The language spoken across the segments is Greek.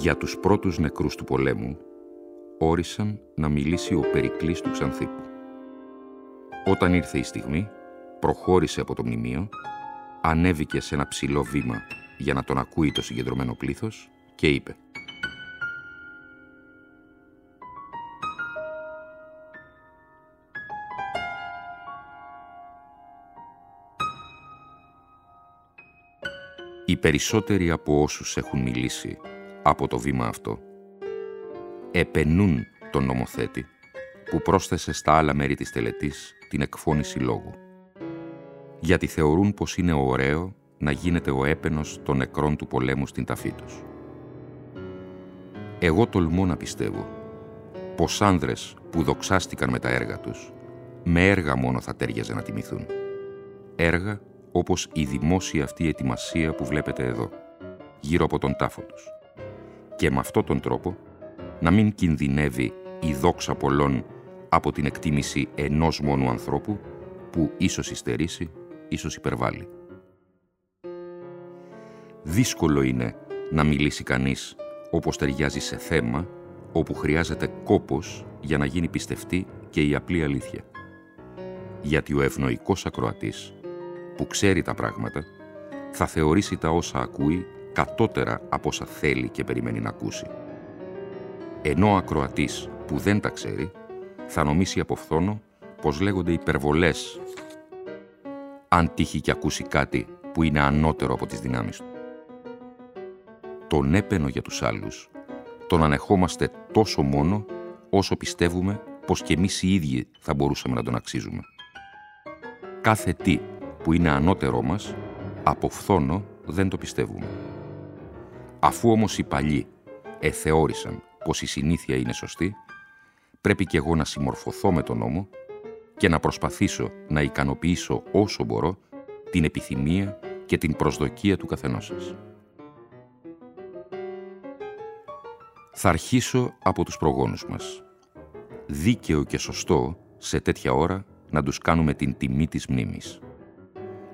Για τους πρώτους νεκρούς του πολέμου όρισαν να μιλήσει ο Περικλής του Ξανθήπου. Όταν ήρθε η στιγμή, προχώρησε από το μνημείο, ανέβηκε σε ένα ψηλό βήμα για να τον ακούει το συγκεντρωμένο πλήθος και είπε Οι περισσότεροι από όσους έχουν μιλήσει από το βήμα αυτό. Επενούν τον νομοθέτη που πρόσθεσε στα άλλα μέρη της τελετής την εκφώνηση λόγου. Γιατί θεωρούν πως είναι ωραίο να γίνεται ο έπαινος των νεκρών του πολέμου στην ταφή τους. Εγώ τολμώ να πιστεύω πως άνδρες που δοξάστηκαν με τα έργα τους, με έργα μόνο θα τέριαζε να τιμηθούν. Έργα όπως η δημόσια αυτή ετοιμασία που βλέπετε εδώ, γύρω από τον τάφο τους και με αυτόν τον τρόπο να μην κινδυνεύει η δόξα πολλών από την εκτίμηση ενός μόνου ανθρώπου που ίσως υστερήσει, ίσως υπερβάλλει. Δύσκολο είναι να μιλήσει κανείς όπως ταιριάζει σε θέμα όπου χρειάζεται κόπος για να γίνει πιστευτή και η απλή αλήθεια. Γιατί ο ευνοϊκός ακροατής που ξέρει τα πράγματα θα θεωρήσει τα όσα ακούει κατώτερα από όσα θέλει και περιμένει να ακούσει. Ενώ ο ακροατής που δεν τα ξέρει θα νομίσει από φθόνο πως λέγονται υπερβολές αν τύχει και ακούσει κάτι που είναι ανώτερο από τις δυνάμεις του. Τον έπαινο για τους άλλους τον ανεχόμαστε τόσο μόνο όσο πιστεύουμε πως και εμείς οι ίδιοι θα μπορούσαμε να τον αξίζουμε. Κάθε τι που είναι ανώτερό μας, από φθόνο δεν το πιστεύουμε. Αφού όμως οι παλιοί εθεώρησαν πως η συνήθεια είναι σωστή, πρέπει και εγώ να συμμορφωθώ με τον νόμο και να προσπαθήσω να ικανοποιήσω όσο μπορώ την επιθυμία και την προσδοκία του καθενός σας. Θα αρχίσω από τους προγόνους μας. Δίκαιο και σωστό σε τέτοια ώρα να τους κάνουμε την τιμή της μνήμης.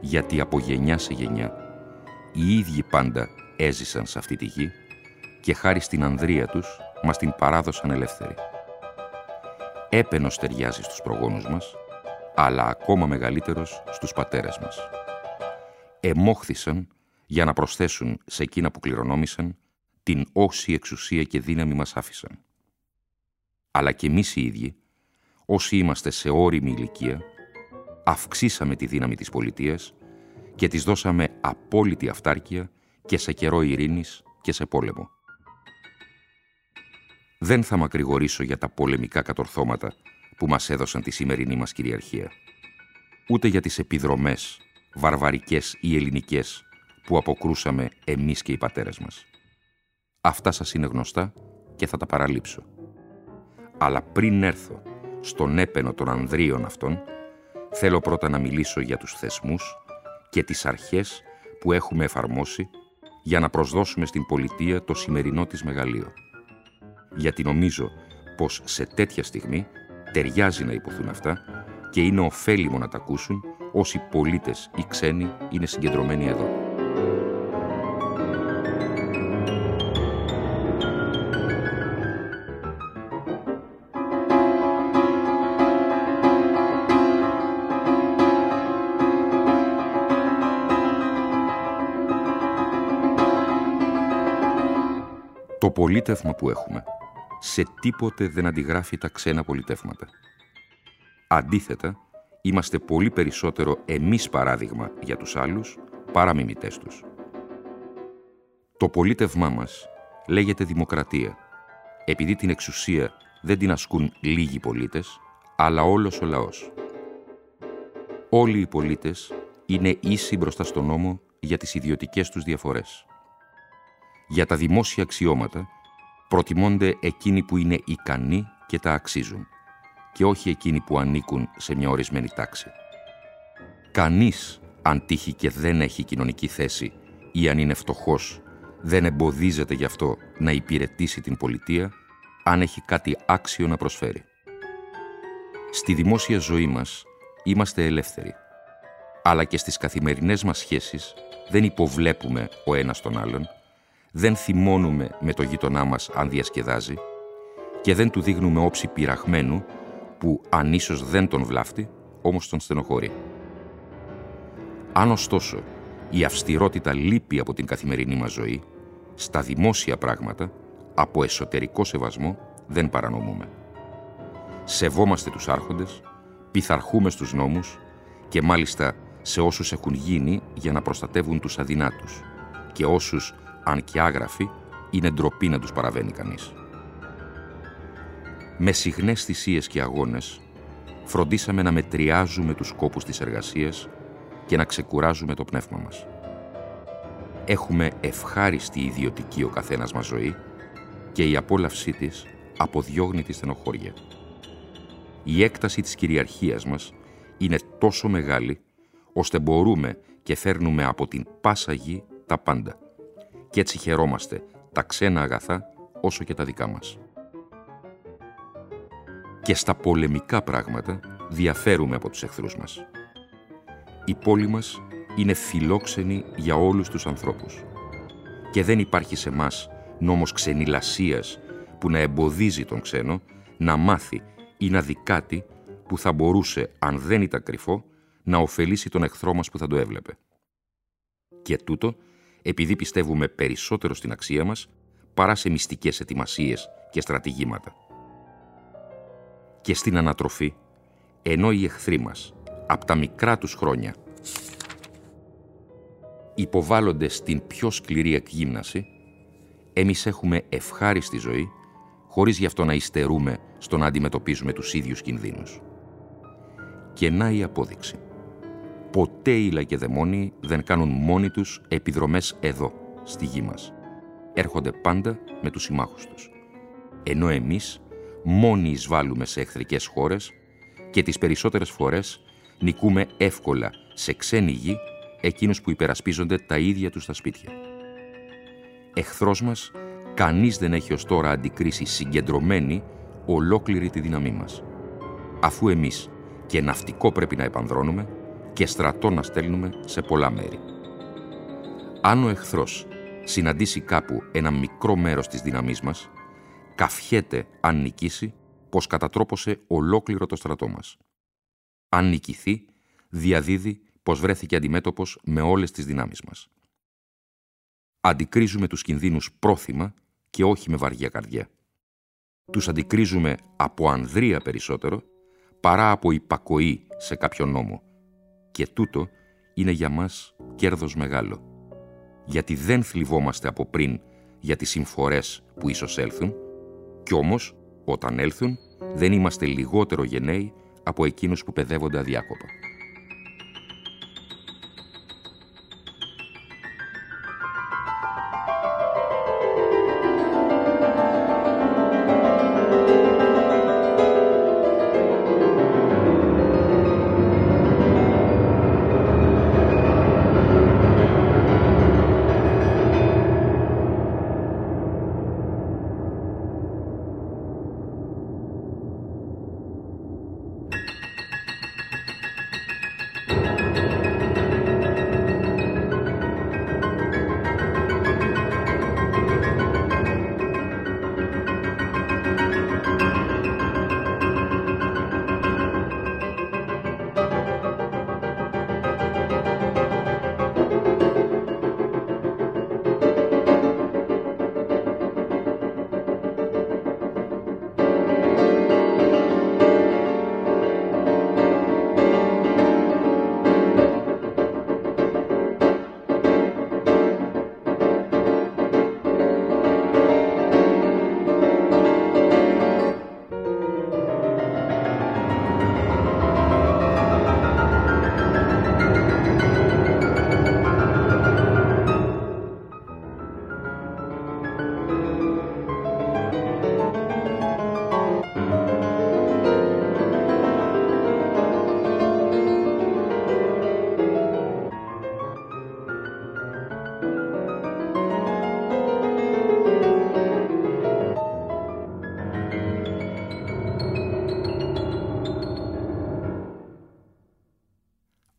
Γιατί από γενιά σε γενιά οι ίδιοι πάντα έζησαν σε αυτή τη γη και χάρη στην ανδρεία τους μας την παράδοσαν ελεύθερη. Έπαινος ταιριάζει στους προγόνους μας, αλλά ακόμα μεγαλύτερος στους πατέρες μας. Εμόχθησαν για να προσθέσουν σε εκείνα που κληρονόμησαν την όση εξουσία και δύναμη μας άφησαν. Αλλά και εμείς οι ίδιοι, όσοι είμαστε σε όριμη ηλικία, αυξήσαμε τη δύναμη της πολιτείας και της δώσαμε απόλυτη αυτάρκεια και σε καιρό ειρήνης και σε πόλεμο. Δεν θα μακρηγορήσω για τα πολεμικά κατορθώματα που μας έδωσαν τη σημερινή μας κυριαρχία. Ούτε για τις επιδρομές, βαρβαρικές ή ελληνικές, που αποκρούσαμε εμείς και οι πατέρες μας. Αυτά σας είναι γνωστά και θα τα παραλείψω. Αλλά πριν έρθω στον έπαινο των ανδρίων αυτών, θέλω πρώτα να μιλήσω για τους θεσμούς και τις αρχές που έχουμε εφαρμόσει για να προσδώσουμε στην πολιτεία το σημερινό της μεγαλείο. Γιατί νομίζω πως σε τέτοια στιγμή ταιριάζει να υποθούν αυτά και είναι ωφέλιμο να τα ακούσουν όσοι πολίτες ή ξένοι είναι συγκεντρωμένοι εδώ. Πολίτευμα που έχουμε σε τίποτε δεν αντιγράφει τα ξένα πολιτεύματα. Αντίθετα, είμαστε πολύ περισσότερο εμείς παράδειγμα για τους άλλους παρά μιμητές τους. Το πολίτευμά μας λέγεται δημοκρατία, επειδή την εξουσία δεν την ασκούν λίγοι πολίτες, αλλά όλος ο λαός. Όλοι οι πολίτες είναι ίσοι μπροστά στον νόμο για τις ιδιωτικές τους διαφορές. Για τα δημόσια αξιώματα προτιμώνται εκείνοι που είναι ικανοί και τα αξίζουν και όχι εκείνοι που ανήκουν σε μια ορισμένη τάξη. Κανείς, αν τύχει και δεν έχει κοινωνική θέση ή αν είναι φτωχός, δεν εμποδίζεται γι' αυτό να υπηρετήσει την πολιτεία αν έχει κάτι άξιο να προσφέρει. Στη δημόσια ζωή μας είμαστε ελεύθεροι, αλλά και στις καθημερινές μας σχέσεις δεν υποβλέπουμε ο ένας τον άλλον, δεν θυμώνουμε με το γείτονά μας αν διασκεδάζει και δεν του δείχνουμε όψη πειραχμένου που αν ίσως δεν τον βλάφτει, όμως τον στενοχωρεί. Αν ωστόσο η αυστηρότητα λείπει από την καθημερινή μας ζωή, στα δημόσια πράγματα, από εσωτερικό σεβασμό, δεν παρανομούμε. Σεβόμαστε τους άρχοντες, πειθαρχούμε στους νόμους και μάλιστα σε όσους έχουν γίνει για να προστατεύουν τους αδυνάτους και όσους, αν και άγραφοι, είναι ντροπή να τους παραβαίνει κανείς. Με συχνές θυσίες και αγώνες, φροντίσαμε να μετριάζουμε τους σκόπους της εργασίας και να ξεκουράζουμε το πνεύμα μας. Έχουμε ευχάριστη ιδιωτική ο καθένας μας ζωή και η απόλαυσή της αποδιώγνει τη στενοχώρια. Η έκταση της κυριαρχίας μας είναι τόσο μεγάλη, ώστε μπορούμε και φέρνουμε από την πάσα γη τα πάντα. Και έτσι χαιρόμαστε τα ξένα αγαθά όσο και τα δικά μας. Και στα πολεμικά πράγματα διαφέρουμε από τους εχθρούς μας. Η πόλη μας είναι φιλόξενη για όλους τους ανθρώπους. Και δεν υπάρχει σε μας νόμος ξενιλασίας που να εμποδίζει τον ξένο να μάθει ή να δει κάτι που θα μπορούσε, αν δεν ήταν κρυφό, να ωφελήσει τον εχθρό μας που θα το έβλεπε. Και τούτο, επειδή πιστεύουμε περισσότερο στην αξία μας, παρά σε μυστικές ετοιμασίες και στρατηγήματα. Και στην ανατροφή, ενώ οι εχθροί μας, από τα μικρά τους χρόνια, υποβάλλονται στην πιο σκληρή εκγύμναση, εμείς έχουμε ευχάριστη ζωή, χωρίς γι' αυτό να υστερούμε στο να αντιμετωπίζουμε τους ίδιους κινδύνους. Και να η απόδειξη. Ποτέ οι λακεδαιμόνοι δεν κάνουν μόνοι τους επιδρομές εδώ, στη γη μας. Έρχονται πάντα με τους συμμάχους τους. Ενώ εμείς μόνοι εισβάλλουμε σε εχθρικές χώρες και τις περισσότερες φορές νικούμε εύκολα σε ξένη γη εκείνους που υπερασπίζονται τα ίδια τους τα σπίτια. Εχθρός μας, κανείς δεν έχει ως τώρα αντικρίσει συγκεντρωμένη ολόκληρη τη δύναμή μας. Αφού εμείς και ναυτικό πρέπει να επανδρώνουμε και στρατό να στέλνουμε σε πολλά μέρη. Αν ο εχθρός συναντήσει κάπου ένα μικρό μέρος της δύναμής μας, καφιέται αν νικήσει πως κατατρόπωσε ολόκληρο το στρατό μας. Αν νικηθεί, διαδίδει πως βρέθηκε αντιμέτωπος με όλες τις δυνάμεις μας. Αντικρίζουμε τους κινδύνους πρόθυμα και όχι με βαριά καρδιά. Τους αντικρίζουμε από ανδρεία περισσότερο, παρά από υπακοή σε κάποιον νόμο. Και τούτο είναι για μας κέρδος μεγάλο. Γιατί δεν θλιβόμαστε από πριν για τις συμφορές που ίσως έλθουν, κι όμως, όταν έλθουν, δεν είμαστε λιγότερο γενναίοι από εκείνους που παιδεύονται αδιάκοπα.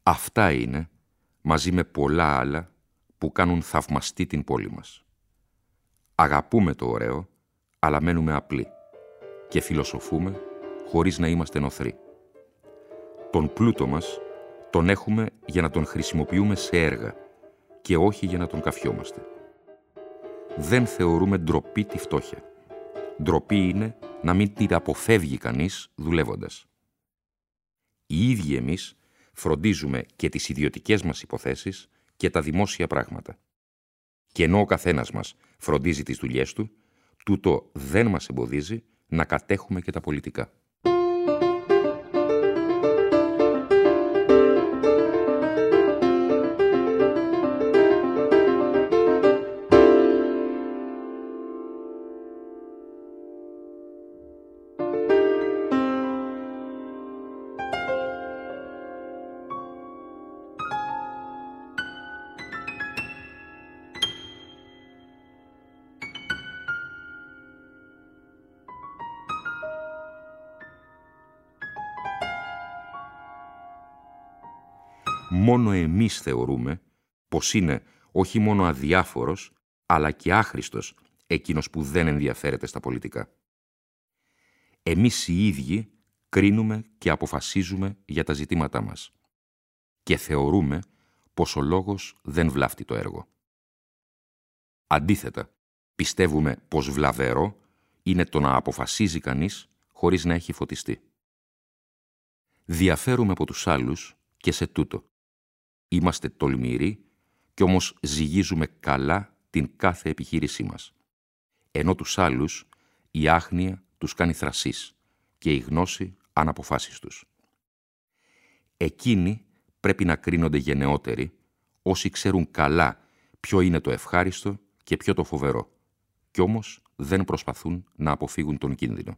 Αυτά είναι, μαζί με πολλά άλλα, που κάνουν θαυμαστή την πόλη μας. Αγαπούμε το ωραίο, αλλά μένουμε απλοί και φιλοσοφούμε χωρίς να είμαστε νοθροί. Τον πλούτο μας τον έχουμε για να τον χρησιμοποιούμε σε έργα και όχι για να τον καφιόμαστε. Δεν θεωρούμε ντροπή τη φτώχεια. Ντροπή είναι να μην την αποφεύγει κανείς δουλεύοντας. Οι ίδιοι εμείς φροντίζουμε και τις ιδιωτικές μας υποθέσεις και τα δημόσια πράγματα. Και ενώ ο καθένας μας φροντίζει τις δουλειές του, τούτο δεν μας εμποδίζει να κατέχουμε και τα πολιτικά. Μόνο εμείς θεωρούμε πως είναι όχι μόνο αδιάφορος, αλλά και άχρηστος εκείνος που δεν ενδιαφέρεται στα πολιτικά. Εμείς οι ίδιοι κρίνουμε και αποφασίζουμε για τα ζητήματά μας και θεωρούμε πως ο λόγος δεν βλάφτει το έργο. Αντίθετα, πιστεύουμε πως βλαβερό είναι το να αποφασίζει κανείς χωρίς να έχει φωτιστεί. Διαφέρουμε από τους άλλους και σε τούτο. Είμαστε τολμηροί και όμως ζυγίζουμε καλά την κάθε επιχείρησή μας. Ενώ τους άλλους η άγνοια τους κάνει θρασίς και η γνώση αναποφάσεις τους. Εκείνοι πρέπει να κρίνονται γενναιότεροι όσοι ξέρουν καλά ποιο είναι το ευχάριστο και ποιο το φοβερό, κι όμως δεν προσπαθούν να αποφύγουν τον κίνδυνο.